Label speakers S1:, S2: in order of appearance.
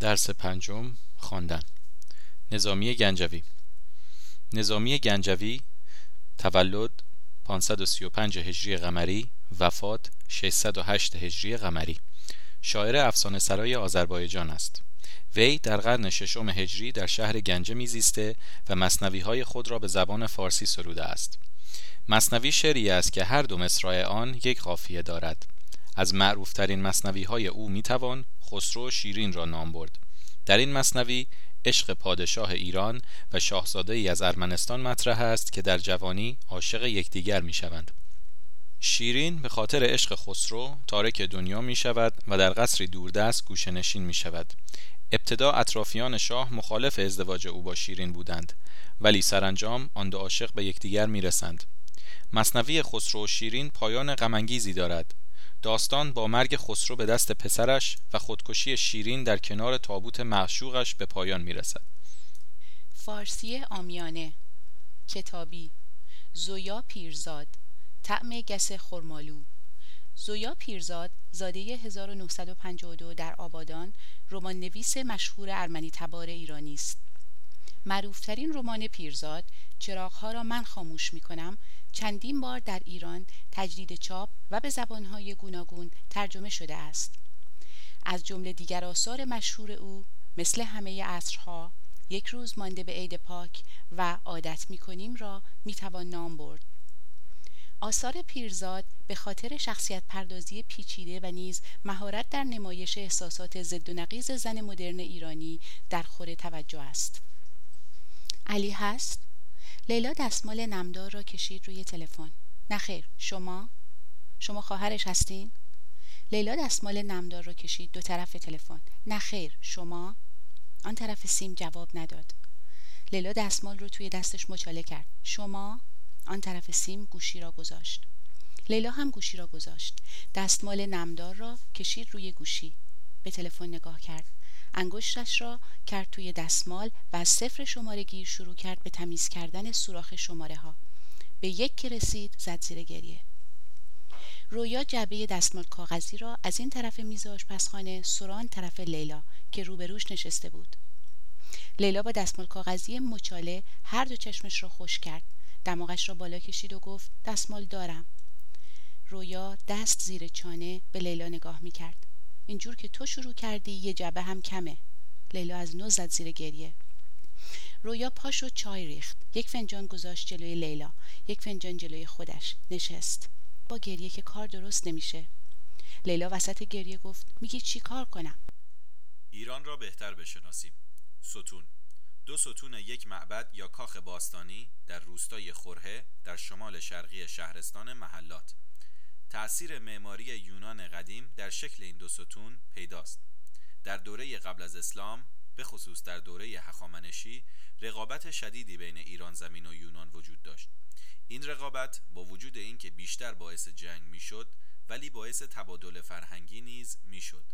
S1: درس پنجم خواندن. نظامی گنجوی. نظامی گنجوی تولد 535 هجری قمری وفات 608 هجری قمری. شاعر افسانه سرای آذربایجان است. وی در قرن ششم هجری در شهر گنجه میزیسته و مصنوی های خود را به زبان فارسی سروده است. مصنوی شعری است که هر دو مصرع آن یک قافیه دارد. از معروفترین مصنوی های او می‌توان خسرو شیرین را نام برد. در این مصنوی عشق پادشاه ایران و شاهزاده ای از ارمنستان مطرح است که در جوانی عاشق یکدیگر می‌شوند. شیرین به خاطر عشق خسرو تارک دنیا می شود و در قصری دوردست گوشنشین می شود ابتدا اطرافیان شاه مخالف ازدواج او با شیرین بودند ولی سرانجام آن دو عاشق به یکدیگر می رسند مصنوی خسرو و شیرین پایان غمانگیزی دارد. داستان با مرگ خسرو به دست پسرش و خودکشی شیرین در کنار تابوت معشوقش به پایان می رسد.
S2: فارسی آمیانه. کتابی. زویا پیرزاد. طعم گس خرمالو. زویا پیرزاد زاده 1952 در آبادان رمان نویس مشهور ارمنی تبار ایرانی است. معروفترین رمان پیرزاد چراغها را من خاموش می کنم چندین بار در ایران تجدید چاپ و به زبانهای گوناگون ترجمه شده است. از جمله دیگر آثار مشهور او مثل همه عصرها یک روز مانده به عید پاک و عادت می کنیم را می توان نام برد. آثار پیرزاد به خاطر شخصیت پردازی پیچیده و نیز مهارت در نمایش احساسات ضد و نقیز زن مدرن ایرانی در خور توجه است. علی هست؟ لیلا دستمال نمدار را کشید روی تلفن. نخیر شما؟ شما خواهرش هستین؟ لیلا دستمال نمدار را کشید دو طرف تلفن. نخیر شما؟ آن طرف سیم جواب نداد. لیلا دستمال رو توی دستش مچاله کرد. شما؟ آن طرف سیم گوشی را گذاشت. لیلا هم گوشی را گذاشت. دستمال نمدار را کشید روی گوشی. به تلفن نگاه کرد. انگشتش را کرد توی دستمال و از صفر شماره گیر شروع کرد به تمیز کردن سوراخ شماره ها به یک که رسید زد زیر گریه. رویا جعبه دستمال کاغذی را از این طرف میز آشپزخانه سران طرف لیلا که روبروش نشسته بود. لیلا با دستمال کاغذی مچاله هر دو چشمش را خوش کرد. دماغش را بالا کشید و گفت دستمال دارم. رویا دست زیر چانه به لیلا نگاه می‌کرد. اینجور که تو شروع کردی یه جبه هم کمه. لیلا از نو زد زیر گریه. رویا پاش و چای ریخت. یک فنجان گذاشت جلوی لیلا. یک فنجان جلوی خودش. نشست. با گریه که کار درست نمیشه. لیلا وسط گریه گفت میگی چی کار کنم؟
S3: ایران را بهتر بشناسیم. ستون. دو ستون یک معبد یا کاخ باستانی در روستای خورهه در شمال شرقی شهرستان محلات. تأثیر معماری یونان قدیم در شکل این دو ستون پیداست. در دوره قبل از اسلام به خصوص در دوره هخامنشی رقابت شدیدی بین ایران زمین و یونان وجود داشت. این رقابت با وجود اینکه بیشتر باعث جنگ می‌شد ولی باعث تبادل فرهنگی نیز می‌شد.